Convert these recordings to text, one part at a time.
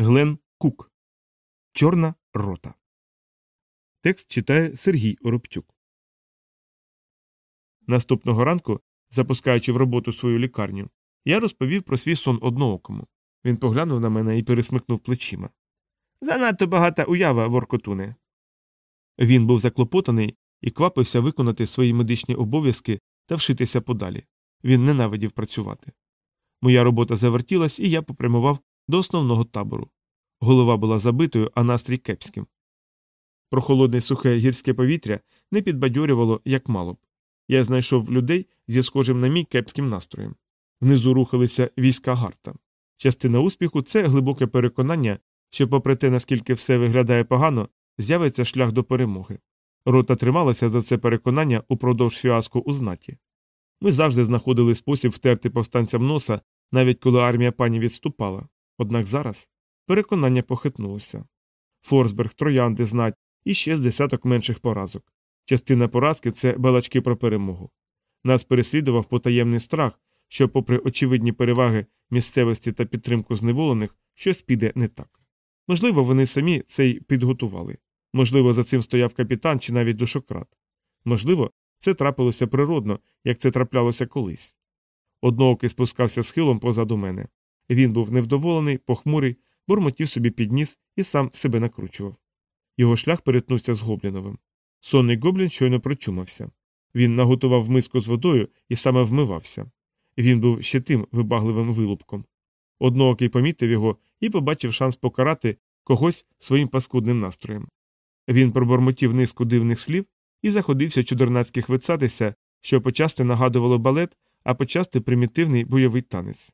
Глен Кук. Чорна рота. Текст читає Сергій Оробчук. Наступного ранку, запускаючи в роботу свою лікарню, я розповів про свій сон одноокому. Він поглянув на мене і пересмикнув плечима. Занадто багата уява, воркотуне. Він був заклопотаний і квапився виконати свої медичні обов'язки та вшитися подалі. Він ненавидів працювати. Моя робота завертілась, і я попрямував до основного табору. Голова була забитою, а настрій кепським. Прохолодне сухе гірське повітря не підбадьорювало, як мало б. Я знайшов людей зі схожим на мій кепським настроєм. Внизу рухалися війська гарта. Частина успіху це глибоке переконання, що, попри те, наскільки все виглядає погано, з'явиться шлях до перемоги. Рота трималася за це переконання упродовж фіаско у знаті. Ми завжди знаходили спосіб втерти повстанцям носа, навіть коли армія пані відступала. Однак зараз переконання похитнулося. Форсберг, троянди, знать і ще з десяток менших поразок. Частина поразки це балачки про перемогу. Нас переслідував потаємний страх, що, попри очевидні переваги місцевості та підтримку зневолених, щось піде не так. Можливо, вони самі це й підготували. Можливо, за цим стояв капітан чи навіть душократ. Можливо, це трапилося природно, як це траплялося колись. Одноокий спускався схилом позаду мене. Він був невдоволений, похмурий, бурмотів собі підніс і сам себе накручував. Його шлях перетнувся з Гобліновим. Сонний гоблін щойно прочумався. Він наготував миску з водою і саме вмивався. Він був ще тим вибагливим вилупком. Одноокий помітив його і побачив шанс покарати когось своїм паскудним настроєм. Він пробормотів низку дивних слів і заходився чудернацьки хвицатися, що почасти нагадувало балет, а почасти примітивний бойовий танець.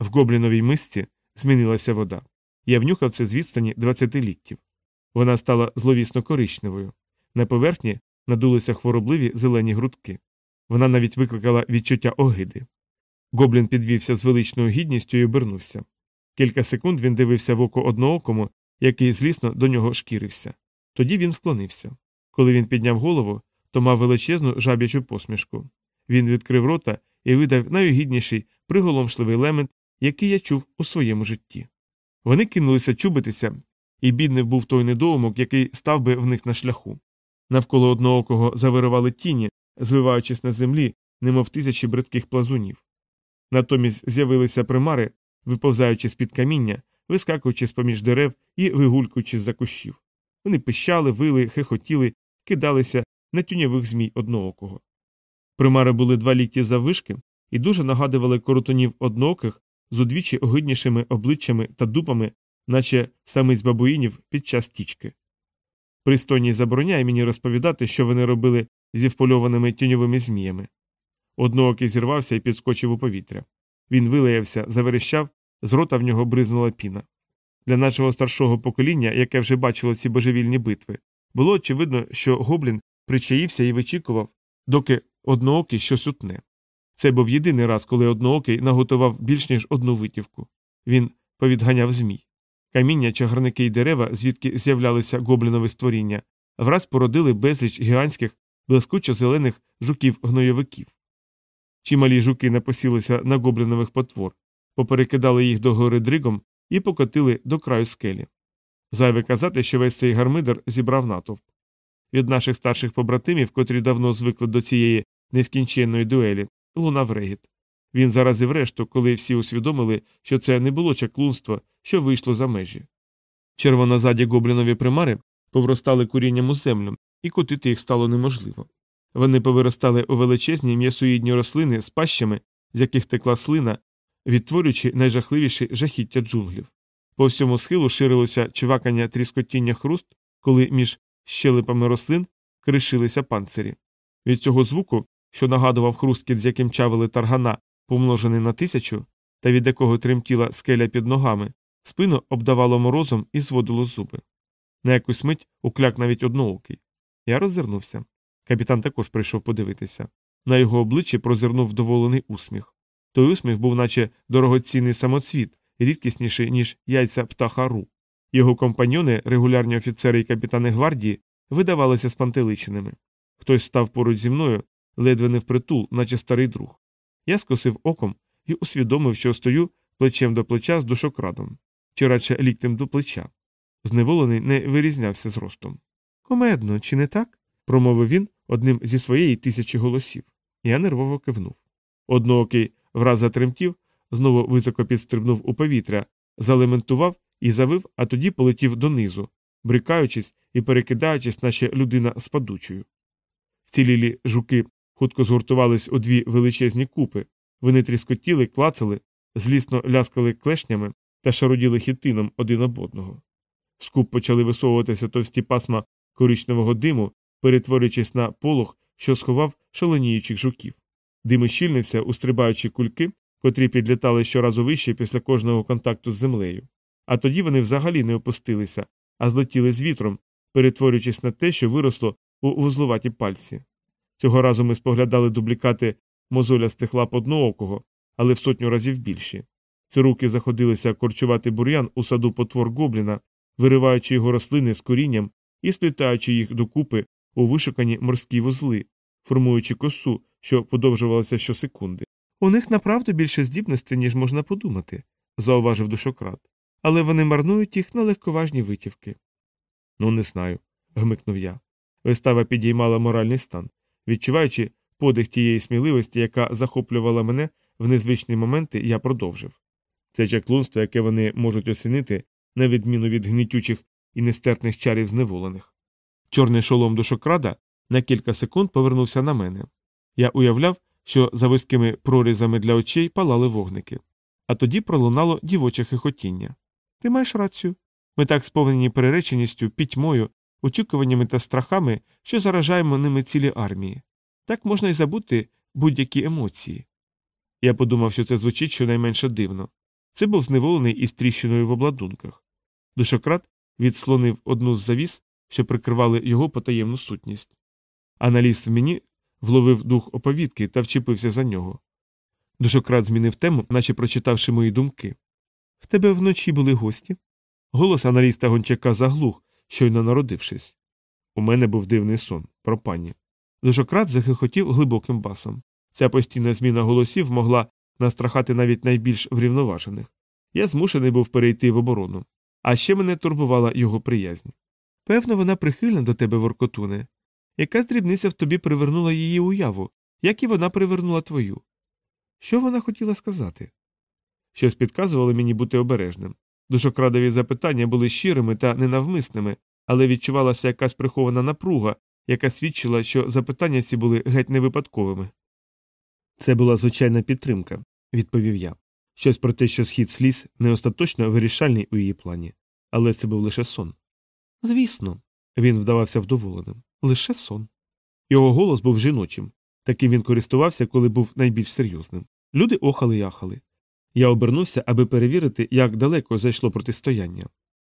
В гобліновій мисці змінилася вода. Я внюхав це з відстані 20 літтів. Вона стала зловісно коричневою. На поверхні надулися хворобливі зелені грудки. Вона навіть викликала відчуття огиди. Гоблін підвівся з величною гідністю і обернувся. Кілька секунд він дивився в око одноокому, який злісно до нього шкірився. Тоді він вклонився. Коли він підняв голову, то мав величезну жаб'ячу посмішку. Він відкрив рота і видав найогідніший приголомшливий лемент, який я чув у своєму житті. Вони кинулися чубитися, і бідний був той недоумок, який став би в них на шляху. Навколо одноокого завирували тіні, звиваючись на землі, немов тисячі бридких плазунів. Натомість з'явилися примари, виповзаючи з під каміння, вискакуючи з поміж дерев і вигулькуючи з за кущів. Вони пищали, вили, хихотіли, кидалися на тюнявих змій одноокого. Примари були два лікті заввишки і дуже нагадували коротунів однооких з удвічі огиднішими обличчями та дупами, наче самиць бабуїнів під час тічки. Пристойність забороняє мені розповідати, що вони робили зі впольованими тюньовими зміями. Одноокий зірвався і підскочив у повітря. Він вилаявся, заверещав, з рота в нього бризнула піна. Для нашого старшого покоління, яке вже бачило ці божевільні битви, було очевидно, що гоблін причаївся і вичікував, доки одноокий щось утне. Це був єдиний раз, коли одноокий наготував більш ніж одну витівку. Він повідганяв змій. Каміння, чагарники й дерева, звідки з'являлися гоблінові створіння, враз породили безліч гігантських, блискучо зелених жуків-гнойовиків. Чималі жуки напосілися на гоблінових потвор, поперекидали їх до гори дригом і покотили до краю скелі. Зайве казати, що весь цей гармидер зібрав натовп. Від наших старших побратимів, котрі давно звикли до цієї нескінченної дуелі, лунав регіт. Він заразив решту, коли всі усвідомили, що це не було чаклунство, що вийшло за межі. Червонозаді гоблінові примари повростали курінням у землю, і котити їх стало неможливо. Вони повиростали у величезні м'ясоїдні рослини з пащами, з яких текла слина, відтворюючи найжахливіші жахіття джунглів. По всьому схилу ширилося чвакання тріскотіння хруст, коли між щелепами рослин кришилися панцирі. Від цього звуку, що нагадував хрусткіт, з яким чавили таргана, помножений на тисячу, та від якого тремтіла скеля під ногами, спину обдавало морозом і зводило зуби. На якусь мить ukляк навіть одноокий. Я роззирнувся. Капітан також прийшов подивитися. На його обличчі прозирнув вдоволений усміх. Той усміх був, наче дорогоцінний самоцвіт, рідкісніший, ніж яйця птаха ру. Його компаньони, регулярні офіцери і капітани гвардії, видавалися спантеличеними. Хтось став поруч зі мною, ледве не впритул, наче старий друг. Я скосив оком і усвідомив, що стою плечем до плеча з душокрадом. чи радше ліктем до плеча. Зневолений не вирізнявся зростом. Комедно, чи не так? промовив він одним зі своєї тисячі голосів. Я нервово кивнув. Одноокий враз затремтів, знову високо підстрибнув у повітря, залементував і завив, а тоді полетів донизу, брикаючись і перекидаючись, наче людина з падучою. Вцілілі жуки хутко згуртувались у дві величезні купи, вони тріскотіли, клацали, злісно ляскали клешнями та шароділи хітином один об одного. З куп почали висовуватися товсті пасма коричневого диму, перетворюючись на полох, що сховав шаленіючих жуків. Дим щільнився, устрибаючи кульки, котрі підлітали щоразу вище після кожного контакту з землею. А тоді вони взагалі не опустилися, а злетіли з вітром, перетворюючись на те, що виросло у вузлуваті пальці. Цього разу ми споглядали дублікати мозолястих лап одноокого, але в сотню разів більші. Ці руки заходилися корчувати бур'ян у саду потвор гобліна, вириваючи його рослини з корінням і сплітаючи їх докупи у вишукані морські вузли, формуючи косу, що подовжувалася щосекунди. У них направду більше здібностей, ніж можна подумати, зауважив душократ, але вони марнують їх на легковажні витівки. Ну, не знаю, гмикнув я. Вистава підіймала моральний стан, відчуваючи подих тієї сміливості, яка захоплювала мене в незвичні моменти, я продовжив. Це чаклунство, яке вони можуть оцінити, на відміну від гнітючих і нестерпних чарів зневолених. Чорний шолом душокрада на кілька секунд повернувся на мене. Я уявляв, що за вузькими прорізами для очей палали вогники, а тоді пролунало дівоче хихотіння. Ти маєш рацію. Ми так сповнені перереченістю, пітьмою, очікуваннями та страхами, що заражаємо ними цілі армії. Так можна й забути будь-які емоції. Я подумав, що це звучить щонайменше дивно. Це був зневолений із тріщиною в обладунках. Душократ відслонив одну з завіс, що прикривали його потаємну сутність. Аналіз в мені вловив дух оповідки та вчепився за нього. Душократ змінив тему, наче прочитавши мої думки. В тебе вночі були гості? Голос аналіста гончака заглух, щойно народившись. У мене був дивний сон про пані. Душократ захихотів глибоким басом. Ця постійна зміна голосів могла настрахати навіть найбільш врівноважених. Я змушений був перейти в оборону. А ще мене турбувала його приязнь. Певно, вона прихильна до тебе, Воркотуне. Яка дрібниця в тобі привернула її уяву, як і вона привернула твою. Що вона хотіла сказати? Щось підказувало мені бути обережним. Душокрадові запитання були щирими та ненавмисними, але відчувалася якась прихована напруга, яка свідчила, що запитання ці були геть невипадковими. Це була звичайна підтримка, відповів я. Щось про те, що схід сліз не остаточно вирішальний у її плані, але це був лише сон. Звісно, він вдавався вдоволеним. Лише сон. Його голос був жіночим, таким він користувався, коли був найбільш серйозним. Люди охали й ахали. Я обернувся, аби перевірити, як далеко зайшло протистояння.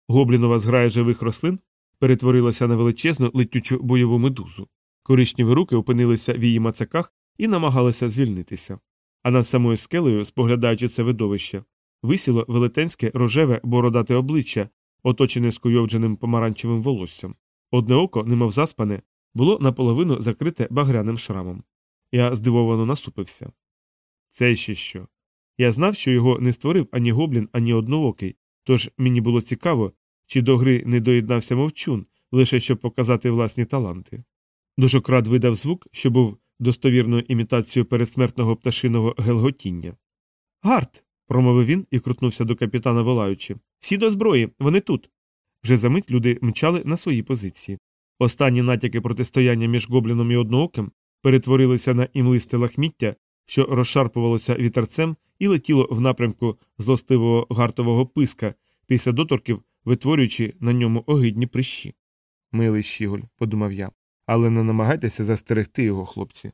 Гоблінова зграя живих рослин перетворилася на величезну летючу бойову медузу. Коричневі руки опинилися в її мацаках і намагалися звільнитися. А над самою скелею, споглядаючи це видовище, висіло велетенське рожеве бородате обличчя, оточене скуйовдженим помаранчевим волоссям. Одне око, немов заспане, було наполовину закрите багряним шрамом. Я здивовано насупився. Це ще що? Я знав, що його не створив ані гоблін, ані одноокий, тож мені було цікаво, чи до гри не доєднався мовчун, лише щоб показати власні таланти. Душокрад видав звук, що був достовірною імітацією передсмертного пташиного гелготіння. Гарт. промовив він і крутнувся до капітана волаючи. Всі до зброї, вони тут. Вже за мить люди мчали на свої позиції. Останні натяки протистояння між гобліном і однооким перетворилися на імлисте лахміття, що розшарпувалося вітерцем і летіло в напрямку злостивого гартового писка, після доторків витворюючи на ньому огидні прищі. Милий щіголь, подумав я, але не намагайтеся застерегти його, хлопці.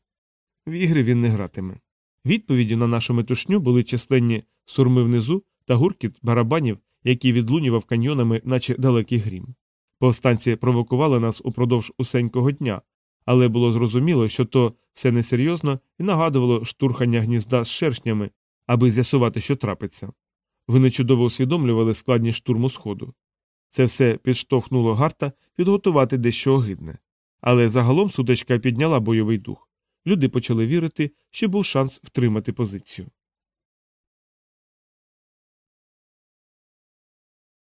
В ігри він не гратиме. Відповіддю на нашу метушню були численні сурми внизу та гуркіт барабанів, які відлунював каньйонами, наче далекий грім. Повстанці провокували нас упродовж усенького дня, але було зрозуміло, що то все несерйозно і нагадувало штурхання гнізда з шершнями, аби з'ясувати, що трапиться. Вони чудово усвідомлювали складність штурму сходу. Це все підштовхнуло гарта підготувати дещо огидне. Але загалом сутичка підняла бойовий дух. Люди почали вірити, що був шанс втримати позицію.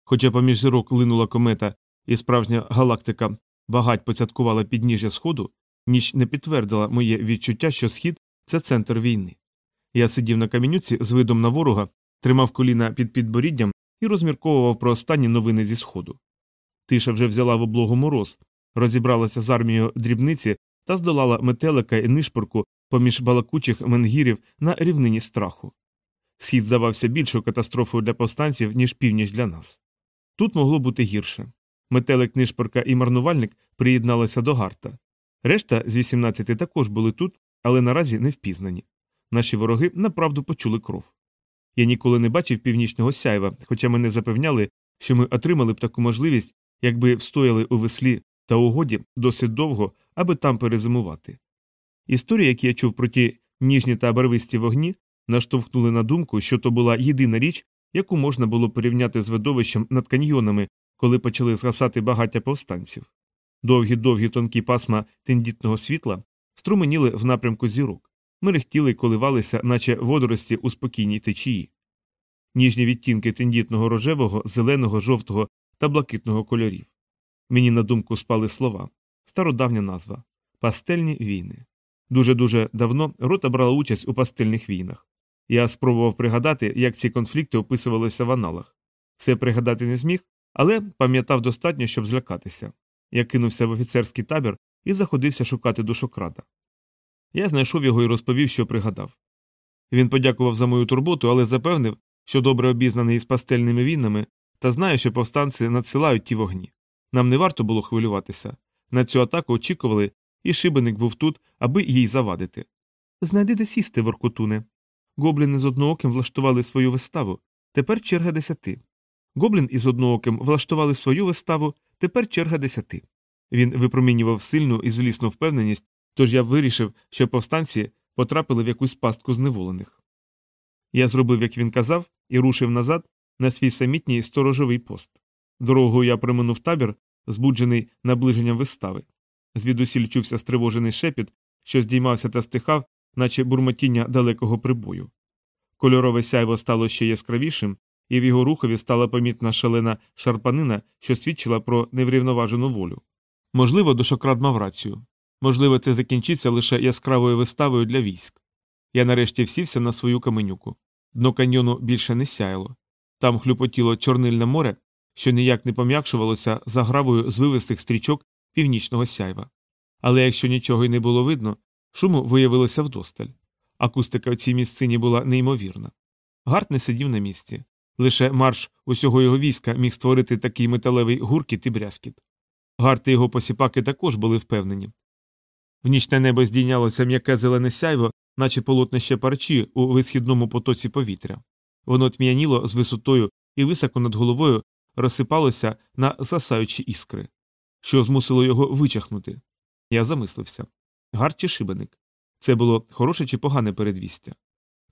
Хоча поміж зірок линула комета і справжня галактика багать поцяткувала підніжжя сходу, ніч не підтвердила моє відчуття, що схід це центр війни. Я сидів на камінюці з видом на ворога, тримав коліна під підборіддям і розмірковував про останні новини зі сходу. Тиша вже взяла в облогу мороз, розібралася з армією дрібниці та здолала метелика і нишпорку поміж балакучих менгірів на рівнині страху. Схід здавався більшою катастрофою для повстанців, ніж північ для нас. Тут могло бути гірше. Метелик, нишпорка і марнувальник приєдналися до гарта. Решта з 18 також були тут, але наразі не впізнані. Наші вороги направду почули кров. Я ніколи не бачив північного сяйва, хоча мене запевняли, що ми отримали б таку можливість, якби встояли у веслі та угоді досить довго, аби там перезимувати. Історії, які я чув про ті ніжні та барвисті вогні, наштовхнули на думку, що то була єдина річ, яку можна було порівняти з видовищем над каньйонами, коли почали згасати багаття повстанців. Довгі довгі тонкі пасма тендітного світла струменіли в напрямку зірок, мерехтіли й коливалися, наче водорості у спокійній течії. Ніжні відтінки тендітного рожевого, зеленого, жовтого та блакитного кольорів. Мені на думку спали слова стародавня назва пастельні війни. Дуже дуже давно рота брала участь у пастельних війнах. Я спробував пригадати, як ці конфлікти описувалися в аналах. Все пригадати не зміг, але пам'ятав достатньо, щоб злякатися. Я кинувся в офіцерський табір і заходився шукати душокрада. Я знайшов його і розповів, що пригадав. Він подякував за мою турботу, але запевнив, що добре обізнаний із пастельними війнами, та знає, що повстанці надсилають ті вогні. Нам не варто було хвилюватися. На цю атаку очікували, і шибеник був тут, аби їй завадити. Знайди де сісти, воркотуне. Гобліни з однооким влаштували свою виставу, тепер черга десяти. Гоблін із однооким влаштували свою виставу, тепер черга десяти. Він випромінював сильну і злісну впевненість, тож я вирішив, що повстанці потрапили в якусь пастку зневолених. Я зробив, як він казав, і рушив назад на свій самітній сторожовий пост. Дорогою я приминув табір, збуджений наближенням вистави. Звідусіль чувся стривожений шепіт, що здіймався та стихав, наче бурмотіння далекого прибою. Кольорове сяйво стало ще яскравішим, і в його рухові стала помітна шалена шарпанина, що свідчила про неврівноважену волю. Можливо, дошокрад мав рацію. Можливо, це закінчиться лише яскравою виставою для військ. Я нарешті всівся на свою каменюку. Дно каньйону більше не сяяло. Там хлюпотіло чорнильне море, що ніяк не пом'якшувалося загравою звивистих стрічок північного сяйва. Але якщо нічого й не було видно, шуму виявилося вдосталь. Акустика в цій місцині була неймовірна. Гарт не сидів на місці. Лише марш усього його війська міг створити такий металевий гуркіт і брязкіт. Гарт і його посіпаки також були впевнені. В нічне небо здійнялося м'яке зелене сяйво, наче полотнище парчі у висхідному потоці повітря. Воно тм'яніло з висотою і високо над головою розсипалося на засаючі іскри, що змусило його вичахнути. Я замислився Гарт чи шибеник. Це було хороше чи погане передвістя.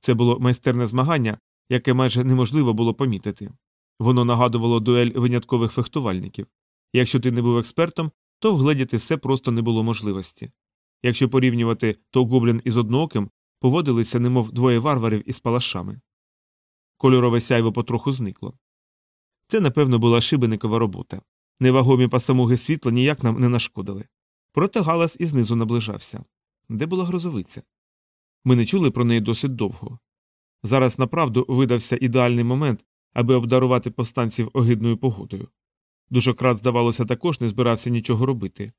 Це було майстерне змагання, яке майже неможливо було помітити. Воно нагадувало дуель виняткових фехтувальників. Якщо ти не був експертом, то вгледіти все просто не було можливості. Якщо порівнювати, то із однооким поводилися, немов двоє варварів із палашами. Кольорове сяйво потроху зникло. Це, напевно, була шибеникова робота. Невагомі пасамуги світла ніяк нам не нашкодили. Проте галас і знизу наближався. Де була грозовиця? Ми не чули про неї досить довго. Зараз направду видався ідеальний момент, аби обдарувати повстанців огидною погодою. Душократ, здавалося, також не збирався нічого робити.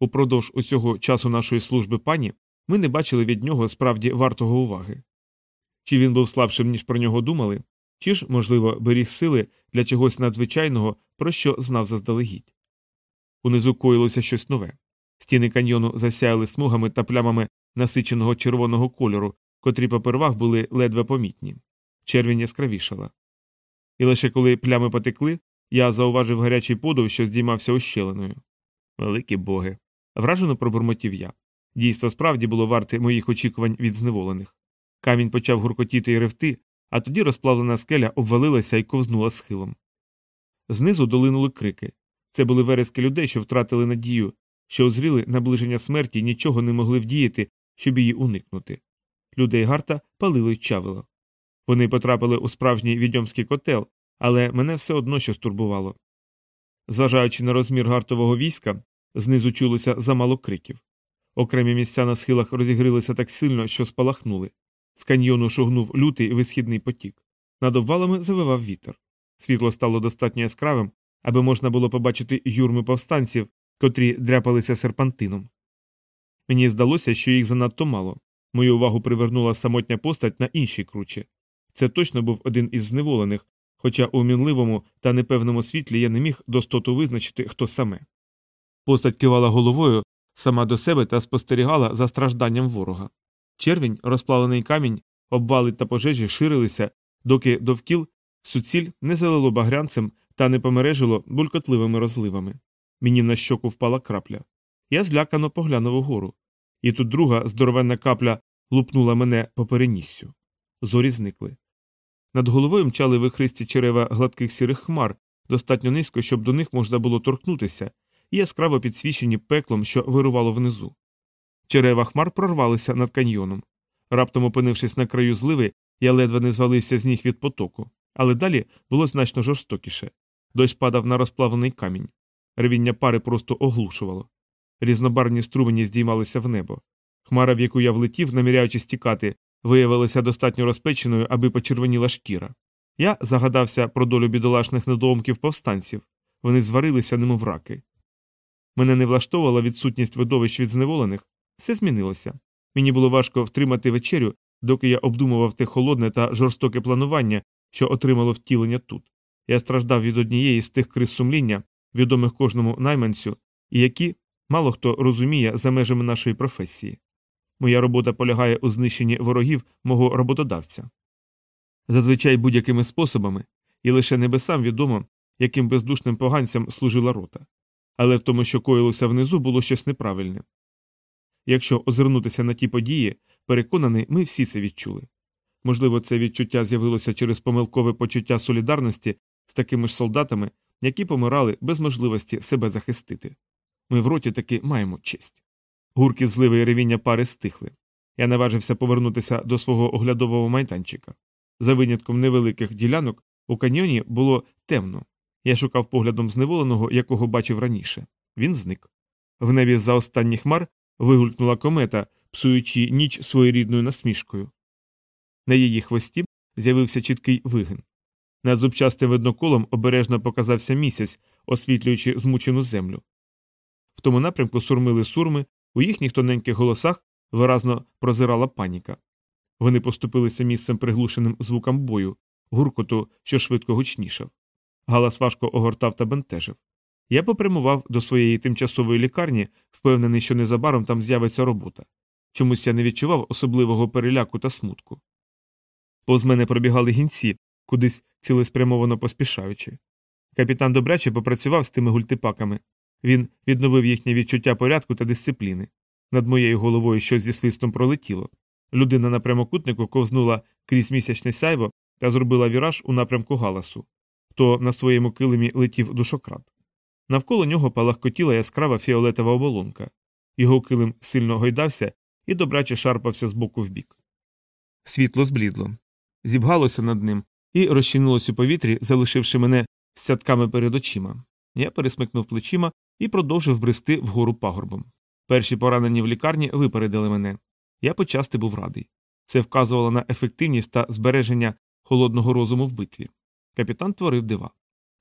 Упродовж усього часу нашої служби пані ми не бачили від нього справді вартого уваги. Чи він був слабшим, ніж про нього думали, чи ж, можливо, беріг сили для чогось надзвичайного, про що знав заздалегідь. Унизу коїлося щось нове. Стіни каньйону засяяли смугами та плямами насиченого червоного кольору, котрі попервах були ледве помітні. Червінь яскравішала. І лише коли плями потекли, я зауважив гарячий подув, що здіймався ощеленою. Великі боги. Вражено пробурмотів я. Дійство справді було варте моїх очікувань від зневолених. Камінь почав гуркотіти і ревти, а тоді розплавлена скеля обвалилася і ковзнула схилом. Знизу долинули крики. Це були верески людей, що втратили надію, що озріли наближення смерті і нічого не могли вдіяти, щоб її уникнути. Людей гарта палили й чавило. Вони потрапили у справжній відьомський котел, але мене все одно щось турбувало. Зважаючи на розмір гартового війська, знизу чулося замало криків. Окремі місця на схилах розігрілися так сильно, що спалахнули. З каньйону шугнув лютий висхідний потік. Над обвалами завивав вітер. Світло стало достатньо яскравим, аби можна було побачити юрми повстанців, котрі дряпалися серпантином. Мені здалося, що їх занадто мало. Мою увагу привернула самотня постать на іншій кручі. Це точно був один із зневолених, хоча у мінливому та непевному світлі я не міг достоту визначити, хто саме. Постать кивала головою сама до себе та спостерігала за стражданням ворога. Червінь, розплавлений камінь, обвали та пожежі ширилися, доки довкіл суціль не залило багрянцем та не помережило булькотливими розливами. Мені на щоку впала крапля. Я злякано поглянув угору. І тут друга здоровенна капля лупнула мене по переніссю. Зорі зникли. Над головою мчали вихристі черева гладких сірих хмар, достатньо низько, щоб до них можна було торкнутися, і яскраво підсвічені пеклом, що вирувало внизу. Черева хмар прорвалися над каньйоном. Раптом опинившись на краю зливи, я ледве не звалився з ніг від потоку, але далі було значно жорстокіше. Дощ падав на розплавлений камінь. Ревіння пари просто оглушувало. Різнобарні струмені здіймалися в небо. Хмара, в яку я влетів, наміряючись тікати, виявилася достатньо розпеченою, аби почервоніла шкіра. Я загадався про долю бідолашних недоумків повстанців вони зварилися немов раки. Мене не влаштовувала відсутність видовищ від зневолених, все змінилося. Мені було важко втримати вечерю, доки я обдумував те холодне та жорстоке планування, що отримало втілення тут. Я страждав від однієї з тих криз сумління, відомих кожному найманцю, і які мало хто розуміє за межами нашої професії. Моя робота полягає у знищенні ворогів мого роботодавця. Зазвичай будь-якими способами, і лише небесам відомо, яким бездушним поганцям служила рота. Але в тому, що коїлося внизу, було щось неправильне. Якщо озирнутися на ті події, переконаний, ми всі це відчули. Можливо, це відчуття з'явилося через помилкове почуття солідарності з такими ж солдатами, які помирали без можливості себе захистити. Ми в роті таки маємо честь. Гурки зливи і ревіння пари стихли. Я наважився повернутися до свого оглядового майданчика. За винятком невеликих ділянок у каньйоні було темно. Я шукав поглядом зневоленого, якого бачив раніше. Він зник. В небі за останні хмар вигулькнула комета, псуючи ніч своєрідною насмішкою. На її хвості з'явився чіткий вигин. Над зубчастим видноколом обережно показався місяць, освітлюючи змучену землю. В тому напрямку сурмили сурми, у їхніх тоненьких голосах виразно прозирала паніка. Вони поступилися місцем приглушеним звукам бою, гуркоту, що швидко гучнішав. Галас важко огортав та бентежив. Я попрямував до своєї тимчасової лікарні, впевнений, що незабаром там з'явиться робота. Чомусь я не відчував особливого переляку та смутку. Повз мене пробігали гінці, кудись цілеспрямовано поспішаючи. Капітан добряче попрацював з тими гультипаками. Він відновив їхнє відчуття порядку та дисципліни. Над моєю головою щось зі свистом пролетіло. Людина на прямокутнику ковзнула крізь місячне сяйво та зробила віраж у напрямку галасу. То на своєму килимі летів душократ. Навколо нього палахкотіла яскрава фіолетова оболонка. Його килим сильно гойдався і добраче шарпався з боку в бік. Світло зблідло, зібгалося над ним і розчинилось у повітрі, залишивши мене з цятками перед очима. Я пересмикнув плечима і продовжив брести вгору пагорбом. Перші поранені в лікарні випередили мене. Я почасти був радий. Це вказувало на ефективність та збереження холодного розуму в битві. Капітан творив дива.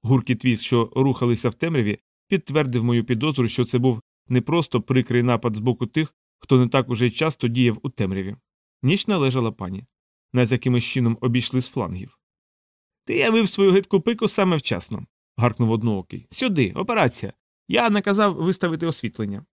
Гуркіт віз, що рухалися в темряві, підтвердив мою підозру, що це був не просто прикрий напад з боку тих, хто не так уже часто діяв у темряві. Ніч належала пані. Нас якимось чином обійшли з флангів. Ти явив свою гидку пику саме вчасно. гаркнув одноокий. Сюди, операція. Я наказав виставити освітлення.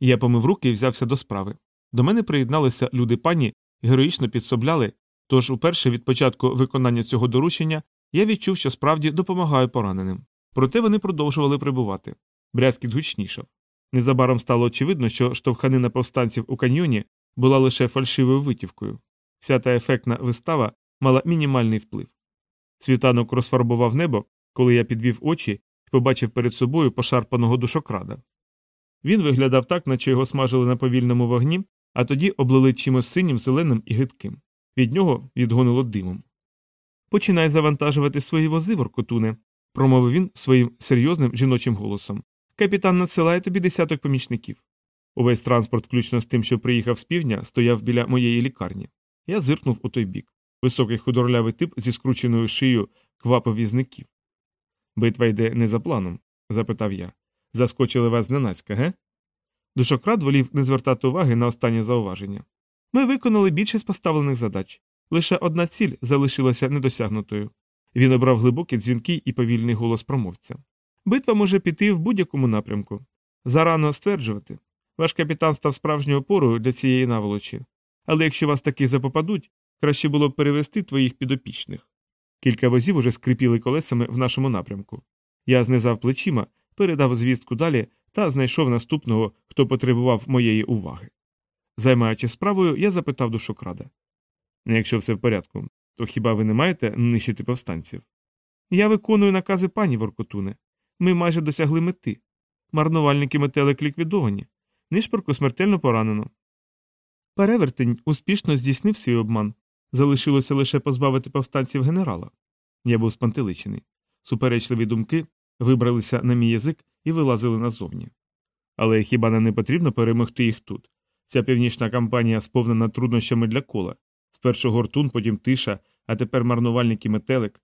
Я помив руки і взявся до справи. До мене приєдналися люди пані героїчно підсобляли, тож уперше від початку виконання цього доручення я відчув, що справді допомагаю пораненим. Проте вони продовжували прибувати. Брязкіт гучнішав. Незабаром стало очевидно, що штовханина повстанців у каньйоні була лише фальшивою витівкою. Вся та ефектна вистава мала мінімальний вплив. Світанок розфарбував небо, коли я підвів очі і побачив перед собою пошарпаного душокрада. Він виглядав так, наче його смажили на повільному вогні, а тоді облили чимось синім, зеленим і гидким. Від нього відгонило димом. Починай завантажувати свої вози, воркотуне, промовив він своїм серйозним жіночим голосом. Капітан надсилає тобі десяток помічників. Увесь транспорт, включно з тим, що приїхав з півдня, стояв біля моєї лікарні. Я зиркнув у той бік. Високий худорлявий тип зі скрученою шиєю квапив візників. Битва йде не за планом? запитав я. Заскочили вас зненацька, ге? Душократ волів не звертати уваги на останнє зауваження. Ми виконали більше з поставлених задач. Лише одна ціль залишилася недосягнутою. Він обрав глибокий дзвінкий і повільний голос промовця. Битва може піти в будь-якому напрямку. Зарано стверджувати. Ваш капітан став справжньою опорою для цієї наволочі. Але якщо вас таки запопадуть, краще було б перевести твоїх підопічних. Кілька возів уже скрипіли колесами в нашому напрямку. Я знизав плечима, передав звістку далі та знайшов наступного, хто потребував моєї уваги. Займаючи справою, я запитав душокрада. Якщо все в порядку, то хіба ви не маєте нищити повстанців? Я виконую накази пані Воркотуне. Ми майже досягли мети. Марнувальники метелик ліквідовані, нишпорку смертельно поранено. Перевертень успішно здійснив свій обман. Залишилося лише позбавити повстанців генерала. Я був спантеличений. Суперечливі думки вибралися на мій язик і вилазили назовні. Але хіба не потрібно перемогти їх тут? Ця північна кампанія сповнена труднощами для кола. Спершу гортун, потім тиша, а тепер марнувальники метелик.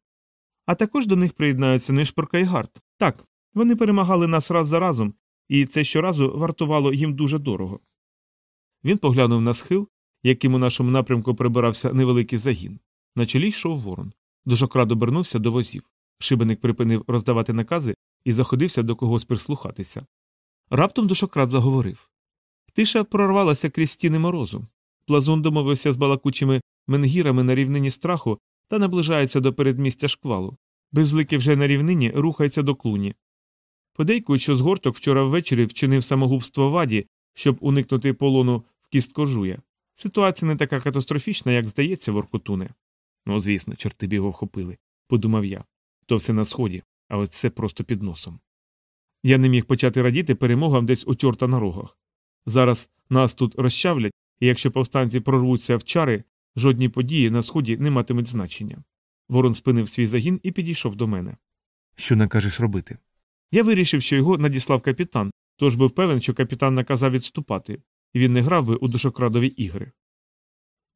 А також до них приєднаються Нишпорка і Гарт. Так, вони перемагали нас раз за разом, і це щоразу вартувало їм дуже дорого. Він поглянув на схил, яким у нашому напрямку прибирався невеликий загін. На чолі йшов ворон. Дужокрад обернувся до возів. Шибеник припинив роздавати накази і заходився до когось прислухатися. Раптом душократ заговорив. Тиша прорвалася крізь стіни морозу. Плазун домовився з балакучими менгірами на рівнині страху та наближається до передмістя шквалу. Безлики вже на рівнині рухається до клуні. Подейкують, що згорток вчора ввечері вчинив самогубство ваді, щоб уникнути полону в кісткожуя. Ситуація не така катастрофічна, як здається, воркотуне. Ну, звісно, чорти б його вхопили, подумав я. То все на сході, а ось це просто під носом. Я не міг почати радіти перемогам десь у чорта на рогах. Зараз нас тут розчавлять, і якщо повстанці прорвуться в чари, жодні події на сході не матимуть значення. Ворон спинив свій загін і підійшов до мене. Що накажеш робити? Я вирішив, що його надіслав капітан, тож був певен, що капітан наказав відступати, і він не грав би у душокрадові ігри.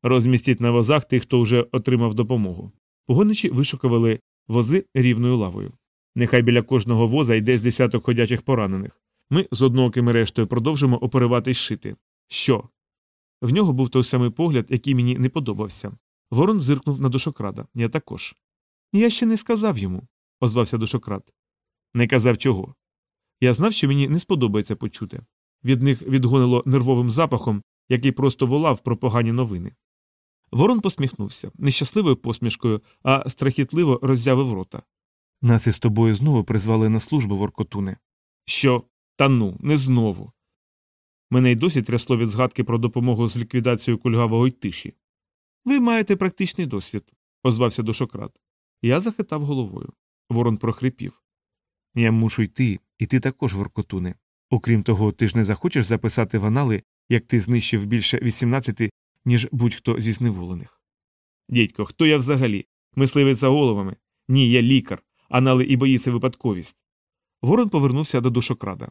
Розмістіть на возах тих, хто вже отримав допомогу. Погоничі вишукували вози рівною лавою. Нехай біля кожного воза йде з десяток ходячих поранених. Ми з одноокими рештою продовжимо оперувати й шити. Що? В нього був той самий погляд, який мені не подобався. Ворон зиркнув на душокрада. Я також. Я ще не сказав йому, озвався душокрад. Не казав чого. Я знав, що мені не сподобається почути. Від них відгонило нервовим запахом, який просто волав про погані новини. Ворон посміхнувся, нещасливою посмішкою, а страхітливо роззявив рота. Нас із тобою знову призвали на службу, Воркотуне. Що? Та ну, не знову. Мене й досі трясло від згадки про допомогу з ліквідацією кульгавого тиші. Ви маєте практичний досвід, озвався душократ. Я захитав головою. Ворон прохрипів. Я мушу йти, і ти також, Воркотуне. Окрім того, ти ж не захочеш записати в анали, як ти знищив більше 18, ніж будь-хто зі зневолених. Дідько, хто я взагалі? Мисливець за головами? Ні, я лікар, анали і бої це випадковість. Ворон повернувся до душокрада.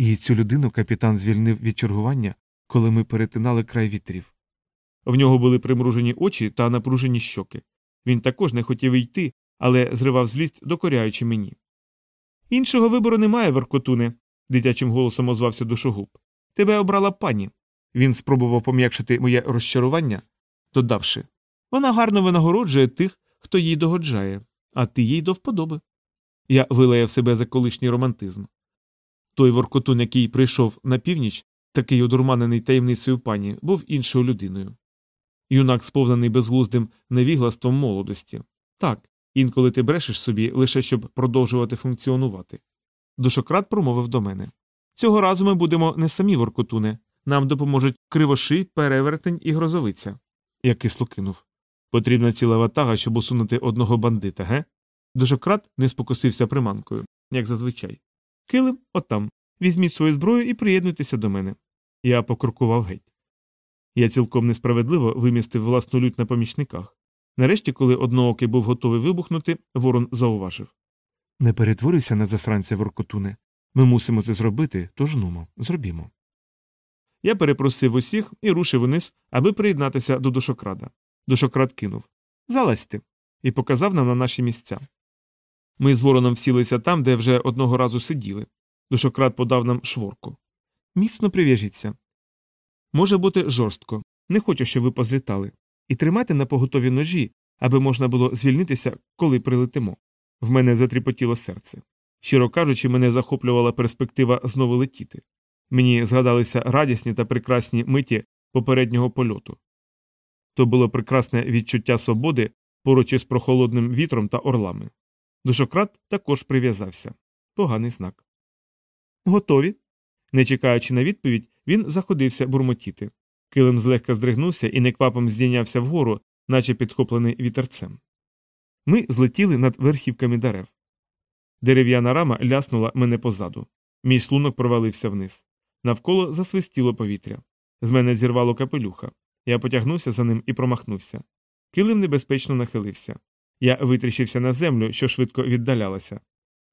І цю людину капітан звільнив від чергування, коли ми перетинали край вітрів. В нього були примружені очі та напружені щоки. Він також не хотів йти, але зривав злість, докоряючи мені. Іншого вибору немає, Веркотуне, дитячим голосом озвався душогуб. Тебе обрала пані. Він спробував пом'якшити моє розчарування, додавши вона гарно винагороджує тих, хто їй догоджає, а ти їй до вподоби. Я вилаяв себе за колишній романтизм. Той воркотун, який прийшов на північ, такий одурманений таємницею пані, був іншою людиною. Юнак сповнений безглуздим невіглаством молодості. Так, інколи ти брешеш собі лише щоб продовжувати функціонувати. Душократ промовив до мене Цього разу ми будемо не самі воркотуне, нам допоможуть кривоши, перевертень і грозовиця. Я кисло кинув. Потрібна ціла ватага, щоб усунути одного бандита, ге? Душократ не спокусився приманкою, як зазвичай. Килим отам. Візьміть свою зброю і приєднуйтеся до мене. Я покрокував геть. Я цілком несправедливо вимістив власну лють на помічниках. Нарешті, коли одноокий був готовий вибухнути, ворон зауважив Не перетворюйся на засранця воркотуне. Ми мусимо це зробити, тож нумо, зробімо. Я перепросив усіх і рушив униз, аби приєднатися до душокрада. Душокрад кинув Залазьте і показав нам на наші місця. Ми з вороном сілися там, де вже одного разу сиділи. Душокрад подав нам шворку. Міцно прив'яжіться. Може бути жорстко. Не хочу, щоб ви позлітали. І тримайте на поготові ножі, аби можна було звільнитися, коли прилетимо. В мене затріпотіло серце. Щиро кажучи, мене захоплювала перспектива знову летіти. Мені згадалися радісні та прекрасні миті попереднього польоту. То було прекрасне відчуття свободи поруч із прохолодним вітром та орлами. Душократ також прив'язався. Поганий знак. Готові. Не чекаючи на відповідь, він заходився бурмотіти. Килим злегка здригнувся і неквапом здійнявся вгору, наче підхоплений вітерцем. Ми злетіли над верхівками дерев. Дерев'яна рама ляснула мене позаду. Мій шлунок провалився вниз. Навколо засвистіло повітря. З мене зірвало капелюха. Я потягнувся за ним і промахнувся. Килим небезпечно нахилився. Я витріщився на землю, що швидко віддалялася.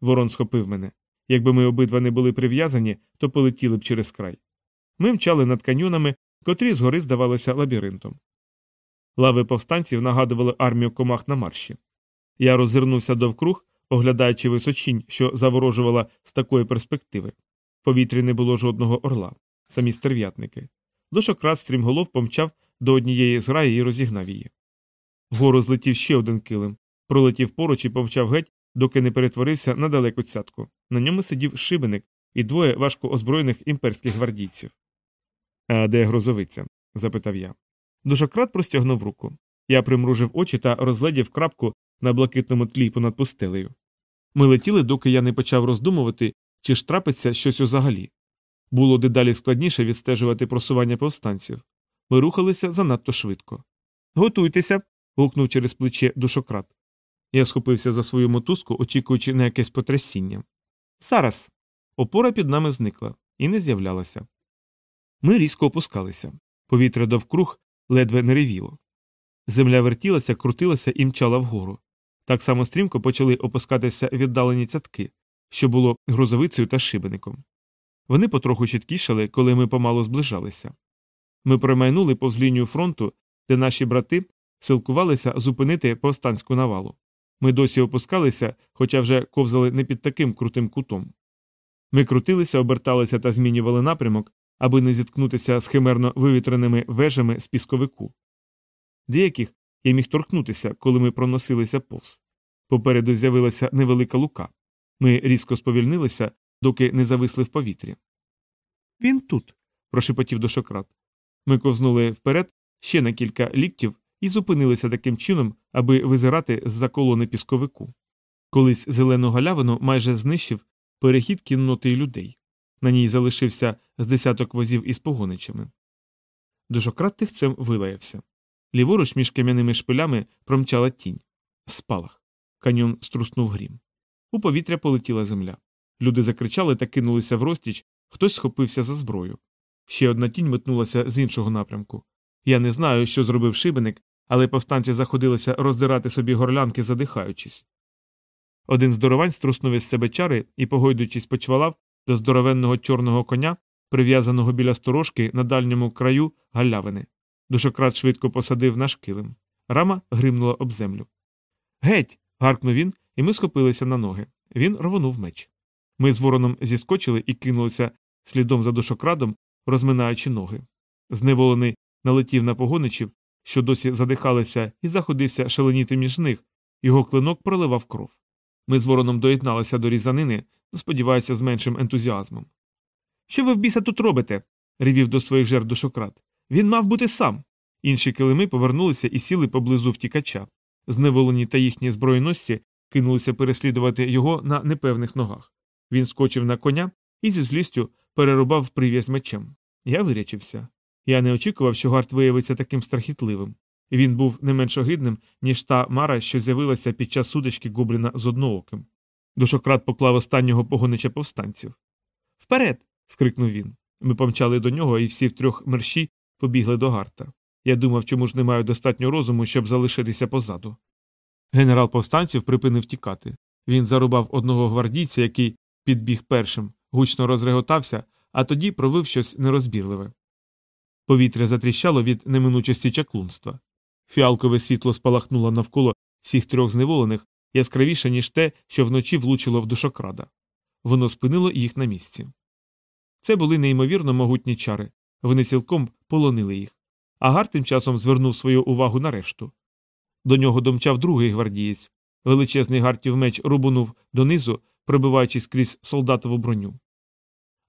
Ворон схопив мене. Якби ми обидва не були прив'язані, то полетіли б через край. Ми мчали над каньйонами, котрі згори здавалися лабіринтом. Лави повстанців нагадували армію комах на марші. Я роззирнувся довкруг, оглядаючи височінь, що заворожувала з такої перспективи. В повітрі не було жодного орла, самі стерв'ятники. Дошократ стрімголов помчав до однієї зграї і розігнав її. Вгору злетів ще один килим, пролетів поруч і помчав геть, доки не перетворився на далеку цятку. На ньому сидів шибеник і двоє важко озброєних імперських гвардійців. А де грозовиця? запитав я. Душократ простягнув руку. Я примружив очі та розглядів крапку на блакитному тлі понад пустелею. Ми летіли, доки я не почав роздумувати, чи ж трапиться щось узагалі. Було дедалі складніше відстежувати просування повстанців. Ми рухалися занадто швидко. Готуйтеся. Гукнув через плече душократ. Я схопився за свою мотузку, очікуючи на якесь потрясіння. Зараз. Опора під нами зникла і не з'являлася. Ми різко опускалися. Повітря довкруг ледве не ревіло. Земля вертілася, крутилася і мчала вгору. Так само стрімко почали опускатися віддалені цятки, що було грузовицею та шибеником. Вони потроху чіткішали, коли ми помалу зближалися. Ми промайнули повз лінію фронту, де наші брати силкувалися зупинити повстанську навалу. Ми досі опускалися, хоча вже ковзали не під таким крутим кутом. Ми крутилися, оберталися та змінювали напрямок, аби не зіткнутися з химерно вивітреними вежами з пісковику. Деяких я міг торкнутися, коли ми проносилися повз. Попереду з'явилася невелика лука. Ми різко сповільнилися, доки не зависли в повітрі. Він тут. прошепотів дошократ. Ми ковзнули вперед ще на кілька ліктів і зупинилися таким чином, аби визирати з за колони пісковику. Колись зелену галявину майже знищив перехід кінноти людей. На ній залишився з десяток возів із погоничами. Дошократ тихцем вилаявся. Ліворуч між кам'яними шпилями промчала тінь. Спалах. Каньйон струснув грім. У повітря полетіла земля. Люди закричали та кинулися в розтіч, хтось схопився за зброю. Ще одна тінь метнулася з іншого напрямку. Я не знаю, що зробив шибеник, але повстанці заходилися роздирати собі горлянки, задихаючись. Один здоровань струснув із себе чари і, погойдуючись, почвалав до здоровенного чорного коня, прив'язаного біля сторожки на дальньому краю галявини. Душократ швидко посадив наш килим. Рама гримнула об землю. Геть. гаркнув він, і ми схопилися на ноги. Він рвонув меч. Ми з вороном зіскочили і кинулися слідом за душокрадом, розминаючи ноги. Зневолений налетів на погоничів, що досі задихалися, і заходився шаленіти між них, його клинок проливав кров. Ми з вороном доєдналися до різанини, сподіваюся, з меншим ентузіазмом. Що ви в біса тут робите? ревів до своїх жертв душократ. Він мав бути сам. Інші килими повернулися і сіли поблизу втікача. Зневолені та їхні зброєносці кинулися переслідувати його на непевних ногах. Він скочив на коня і зі злістю перерубав прив'яз мечем. Я вирячився. Я не очікував, що гард виявиться таким страхітливим. Він був не менш огидним, ніж та мара, що з'явилася під час судочки Гобліна з однооким. Душократ поклав останнього погонича повстанців. Вперед. скрикнув він. Ми помчали до нього, і всі втрьох мерщі побігли до гарта. Я думав, чому ж не маю достатньо розуму, щоб залишитися позаду. Генерал повстанців припинив тікати. Він зарубав одного гвардійця, який підбіг першим, гучно розреготався, а тоді провив щось нерозбірливе. Повітря затріщало від неминучості чаклунства. Фіалкове світло спалахнуло навколо всіх трьох зневолених яскравіше, ніж те, що вночі влучило в душокрада. Воно спинило їх на місці. Це були неймовірно могутні чари, вони цілком полонили їх. Агар тим часом звернув свою увагу на решту. До нього домчав другий гвардієць. Величезний гартів меч рубунув донизу, пробиваючись крізь солдатову броню.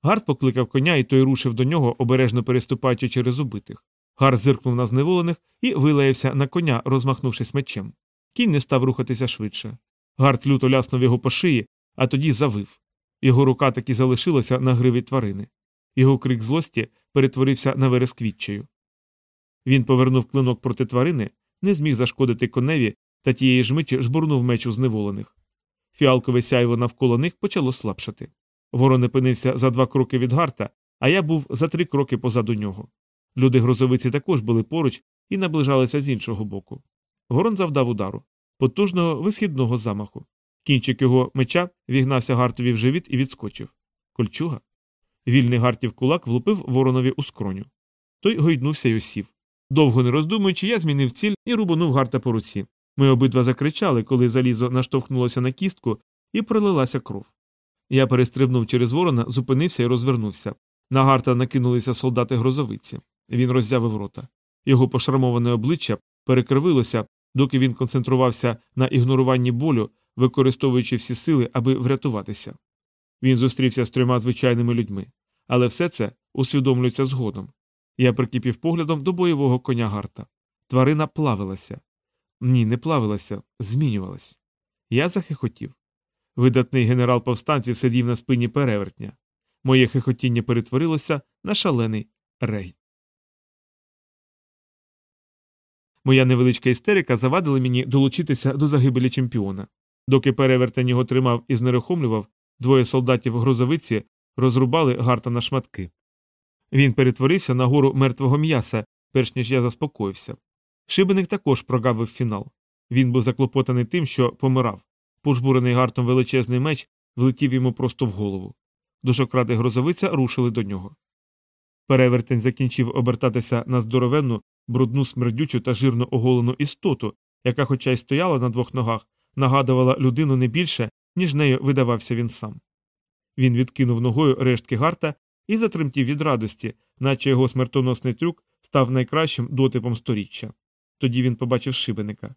Гард покликав коня, і той рушив до нього, обережно переступаючи через убитих. Гард зиркнув на зневолених і вилаявся на коня, розмахнувшись мечем. Кінь не став рухатися швидше. Гард люто ляснув його по шиї, а тоді завив. Його рука таки залишилася на гриві тварини. Його крик злості перетворився на вереск відчаю. Він повернув клинок проти тварини, не зміг зашкодити коневі та тієї ж миті жбурнув меч у зневолених. Фіалкове сяйво навколо них почало слабшати. Ворон опинився за два кроки від гарта, а я був за три кроки позаду нього. Люди грозовиці також були поруч і наближалися з іншого боку. Ворон завдав удару, потужного висхідного замаху. Кінчик його меча вігнався гартові в живіт і відскочив. Кольчуга. Вільний гартів кулак влупив воронові у скроню. Той гойднувся й осів. Довго не роздумуючи, я змінив ціль і рубанув гарта по руці. Ми обидва закричали, коли залізо наштовхнулося на кістку і пролилася кров. Я перестрибнув через ворона, зупинився і розвернувся. На гарта накинулися солдати грозовиці. Він роззявив рота. Його пошрамоване обличчя перекривилося, доки він концентрувався на ігноруванні болю, використовуючи всі сили, аби врятуватися. Він зустрівся з трьома звичайними людьми, але все це усвідомлюється згодом. Я прикипів поглядом до бойового коня гарта. Тварина плавилася. Ні, не плавилася, змінювалась. Я захихотів. Видатний генерал повстанців сидів на спині перевертня. Моє хихотіння перетворилося на шалений регіт. Моя невеличка істерика завадила мені долучитися до загибелі чемпіона. Доки перевертень його тримав і знерухомлював, двоє солдатів грозовиці розрубали гарта на шматки. Він перетворився на гору мертвого м'яса, перш ніж я заспокоївся. Шибеник також прогавив фінал. Він був заклопотаний тим, що помирав. Пожбурений гартом величезний меч влетів йому просто в голову. Душокради грозовиця рушили до нього. Перевертень закінчив обертатися на здоровенну, брудну, смердючу та жирно оголену істоту, яка, хоча й стояла на двох ногах, нагадувала людину не більше, ніж нею видавався він сам. Він відкинув ногою рештки гарта і затремтів від радості, наче його смертоносний трюк став найкращим дотипом сторіччя. Тоді він побачив шибеника.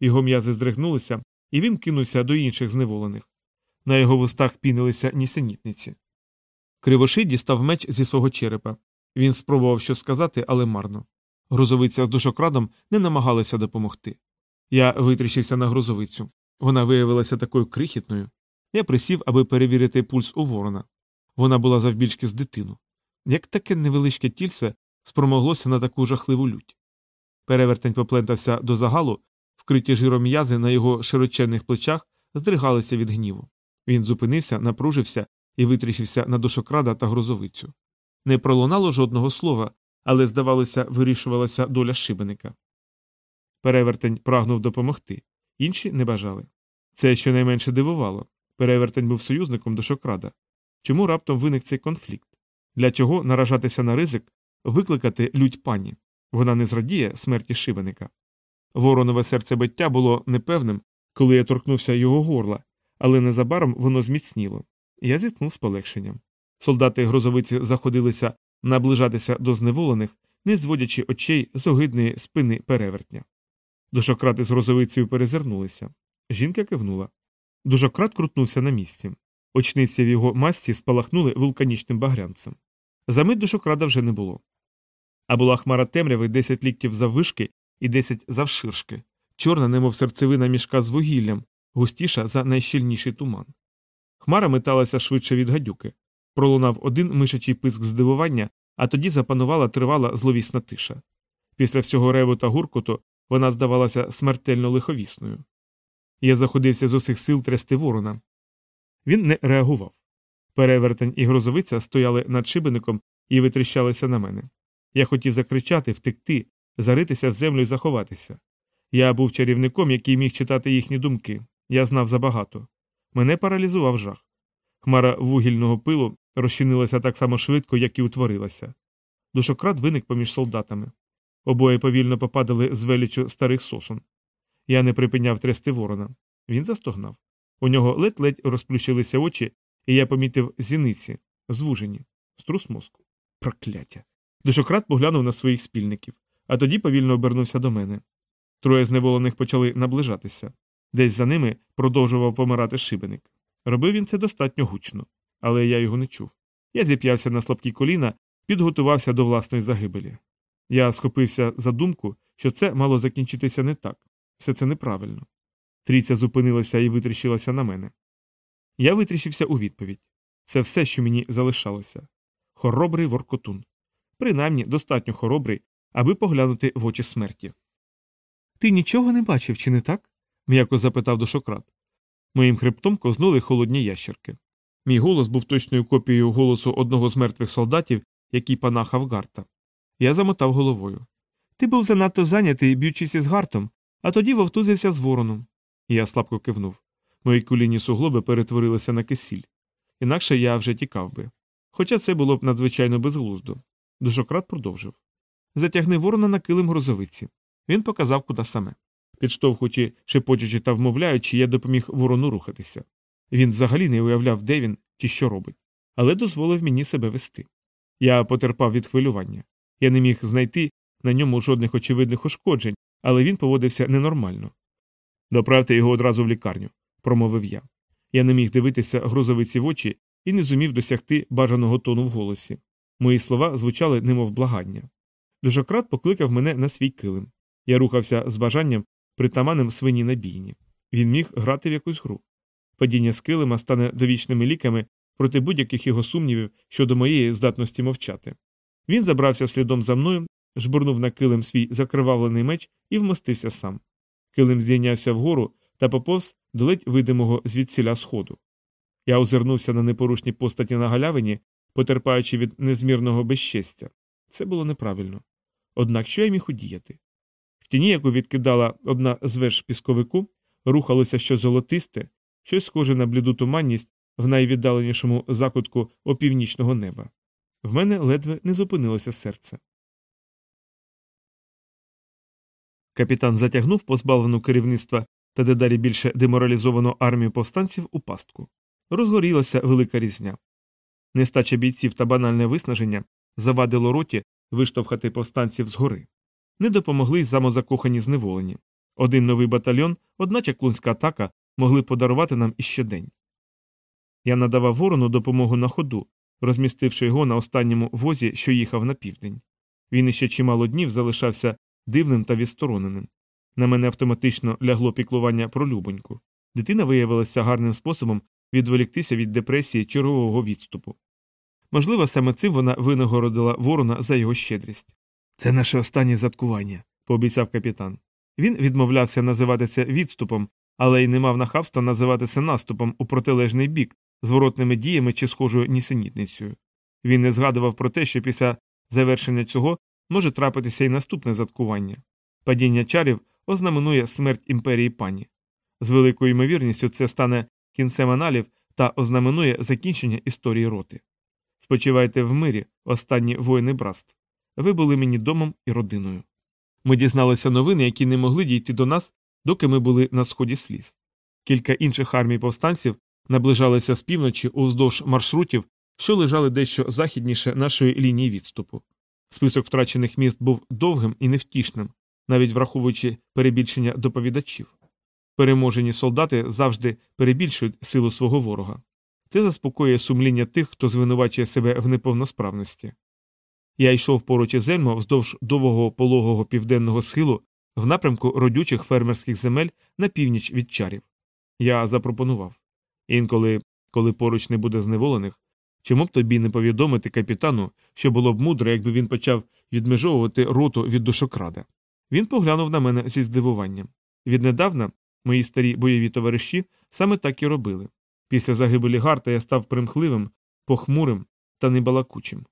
Його м'язи здригнулися, і він кинувся до інших зневолених. На його вустах пінилися нісенітниці. Кривоший дістав меч зі свого черепа. Він спробував щось сказати, але марно. Грузовиця з душокрадом не намагалися допомогти. Я витріщився на грузовицю. Вона виявилася такою крихітною. Я присів, аби перевірити пульс у ворона. Вона була завбільшки з дитину. Як таке невеличке тільце спромоглося на таку жахливу лють. Перевертень поплентався до загалу, вкриті жиром м'язи на його широченних плечах здригалися від гніву. Він зупинився, напружився і витріщився на душокрада та грозовицю. Не пролунало жодного слова, але, здавалося, вирішувалася доля шибеника. Перевертень прагнув допомогти, інші не бажали. Це щонайменше дивувало. Перевертень був союзником душокрада. Чому раптом виник цей конфлікт? Для чого наражатися на ризик, викликати лють пані? Вона не зрадіє смерті шибеника. Воронове серцебиття було непевним, коли я торкнувся його горла, але незабаром воно зміцніло. Я зіткнув з полегшенням. Солдати грозовиці заходилися наближатися до зневолених, не зводячи очей з огидної спини перевертня. Душократи з грозовицею перезирнулися. Жінка кивнула. Душократ крутнувся на місці. Очниці в його масті спалахнули вулканічним багрянцем. Замить душокрада вже не було. А була хмара темряви 10 ліктів заввишки і 10 завширшки, чорна, немов серцевина мішка з вугіллям, густіша за найщільніший туман. Хмара металася швидше від гадюки. Пролунав один мишачий писк здивування, а тоді запанувала тривала зловісна тиша. Після всього реву та гуркоту вона здавалася смертельно лиховісною. Я заходився з усіх сил трясти ворона. Він не реагував. Перевертень і грозовиця стояли над шибеником і витріщалися на мене. Я хотів закричати, втекти, заритися в землю і заховатися. Я був чарівником, який міг читати їхні думки. Я знав забагато. Мене паралізував жах. Хмара вугільного пилу розчинилася так само швидко, як і утворилася. Душократ виник поміж солдатами. Обоє повільно попадали з величу старих сосон. Я не припиняв трясти ворона. Він застогнав. У нього ледь-ледь розплющилися очі, і я помітив зіниці, звужені, струс мозку. Прокляття. Душократ поглянув на своїх спільників, а тоді повільно обернувся до мене. Троє зневолених почали наближатися. Десь за ними продовжував помирати шибеник. Робив він це достатньо гучно, але я його не чув. Я зіп'явся на слабкі коліна, підготувався до власної загибелі. Я схопився за думку, що це мало закінчитися не так, все це неправильно. Трійця зупинилася і витріщилася на мене. Я витріщився у відповідь це все, що мені залишалося. Хоробрий воркотун. Принаймні достатньо хоробрий, аби поглянути в очі смерті. Ти нічого не бачив, чи не так? м'яко запитав душократ. Моїм хребтом кознули холодні ящерки. Мій голос був точною копією голосу одного з мертвих солдатів, який панахав гарта. Я замотав головою. Ти був занадто зайнятий, б'ючись із гартом, а тоді вовтузився з вороном. Я слабко кивнув. Мої кулінні суглоби перетворилися на кисіль. Інакше я вже тікав би. Хоча це було б надзвичайно безглуздо. Душократ продовжив. Затягни ворона на килим грозовиці. Він показав, куди саме. Підштовхуючи, шепочучи та вмовляючи, я допоміг ворону рухатися. Він взагалі не уявляв, де він чи що робить, але дозволив мені себе вести. Я потерпав від хвилювання. Я не міг знайти на ньому жодних очевидних ушкоджень, але він поводився ненормально. Доправте його одразу в лікарню, промовив я. Я не міг дивитися грозовиці в очі і не зумів досягти бажаного тону в голосі. Мої слова звучали немов благання. Дужократ покликав мене на свій килим. Я рухався з бажанням притаманним свині на бійні. Він міг грати в якусь гру. Падіння з килима стане довічними ліками проти будь-яких його сумнівів щодо моєї здатності мовчати. Він забрався слідом за мною, жбурнув на килим свій закривавлений меч і вмостився сам. Килим здійнявся вгору та поповз до ледь видимого звідсіля сходу. Я озирнувся на непорушні постаті на галявині, потерпаючи від незмірного безчестя. Це було неправильно. Однак що я міг удіяти? В тіні, яку відкидала одна з веж пісковику, рухалося щось золотисте, щось схоже на бліду туманність в найвіддаленішому закутку опівнічного неба. В мене ледве не зупинилося серце. Капітан затягнув позбавлену керівництва та дедалі більше деморалізовану армію повстанців у пастку. Розгорілася велика різня. Нестача бійців та банальне виснаження завадило роті виштовхати повстанців згори. Не допомогли й самозакохані зневолені. Один новий батальйон, одна чаклунська атака могли подарувати нам іще день. Я надавав ворону допомогу на ходу, розмістивши його на останньому возі, що їхав на південь. Він іще чимало днів залишався дивним та відстороненим. На мене автоматично лягло піклування про любоньку. Дитина виявилася гарним способом відволіктися від депресії чергового відступу. Можливо, саме цим вона винагородила ворона за його щедрість. Це наше останнє заткування, пообіцяв капітан. Він відмовлявся називати це відступом, але й не мав нахабства називати це наступом у протилежний бік, зворотними діями чи схожою нісенітницею. Він не згадував про те, що після завершення цього може трапитися і наступне заткування. Падіння чарів ознаменує смерть імперії пані. З великою ймовірністю це стане кінцем аналів та ознаменує закінчення історії роти. Спочивайте в мирі, останні воїни братств. Ви були мені домом і родиною. Ми дізналися новини, які не могли дійти до нас, доки ми були на сході сліз. Кілька інших армій повстанців наближалися з півночі уздовж маршрутів, що лежали дещо західніше нашої лінії відступу. Список втрачених міст був довгим і невтішним, навіть враховуючи перебільшення доповідачів. Переможені солдати завжди перебільшують силу свого ворога. Це заспокоює сумління тих, хто звинувачує себе в неповносправності. Я йшов поруч із Ельмо вздовж довгого пологого південного схилу в напрямку родючих фермерських земель на північ від чарів. Я запропонував інколи, коли поруч не буде зневолених, чому б тобі не повідомити капітану, що було б мудро, якби він почав відмежовувати роту від душокрада. Він поглянув на мене зі здивуванням. Віднедавна мої старі бойові товариші саме так і робили. Після загибелі гарта я став примхливим, похмурим та небалакучим.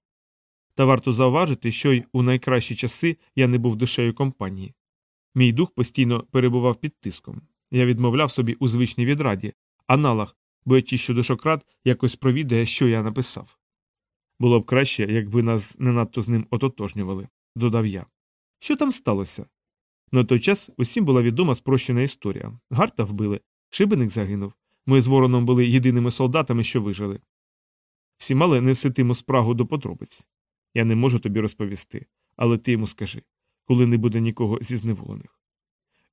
Та варто зауважити, що й у найкращі часи я не був душею компанії. Мій дух постійно перебував під тиском. Я відмовляв собі у звичній відраді, аналог, боячись, що душократ якось провідає, що я написав. Було б краще, якби нас не надто з ним ототожнювали, додав я. Що там сталося? На той час усім була відома спрощена історія. Гарта вбили, шибеник загинув. Ми з вороном були єдиними солдатами, що вижили. Всі мали неситиму спрагу до подробиць. Я не можу тобі розповісти, але ти йому скажи, коли не буде нікого зі зневолених.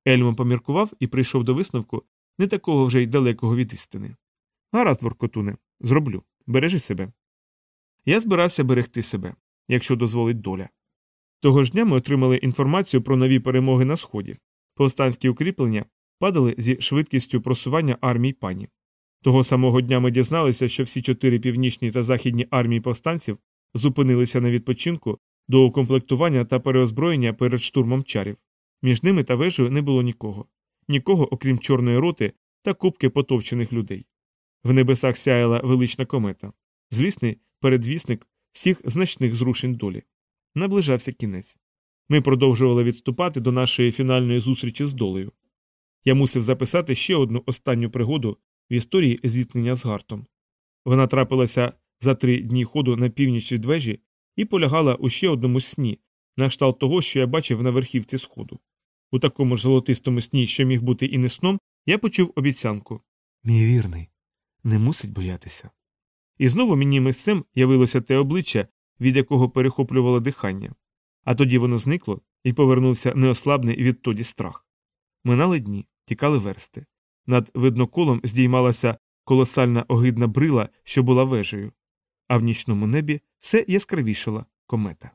Ельмо поміркував і прийшов до висновку не такого вже й далекого від істини. Гаразд, воркотуне, зроблю. Бережи себе. Я збирався берегти себе, якщо дозволить доля. Того ж дня ми отримали інформацію про нові перемоги на сході. Повстанські укріплення падали зі швидкістю просування армій пані. Того самого дня ми дізналися, що всі чотири північні та західні армії повстанців зупинилися на відпочинку до укомплектування та переозброєння перед штурмом чарів. Між ними та вежею не було нікого, нікого, окрім чорної роти та купки потовчених людей. В небесах сяяла велична комета, звісний передвісник всіх значних зрушень долі. Наближався кінець. Ми продовжували відступати до нашої фінальної зустрічі з долею. Я мусив записати ще одну останню пригоду в історії зіткнення з гартом. Вона трапилася за три дні ходу на північ від вежі і полягала у ще одному сні, на кшталт того, що я бачив на верхівці сходу. У такому ж золотистому сні, що міг бути і не сном, я почув обіцянку Мій вірний, не мусить боятися. І знову мені місцем явилося те обличчя, від якого перехоплювало дихання, а тоді воно зникло і повернувся неослабний відтоді страх. Минали дні, тікали версти. Над видноколом здіймалася колосальна огидна брила, що була вежею, а в нічному небі все яскравішала комета.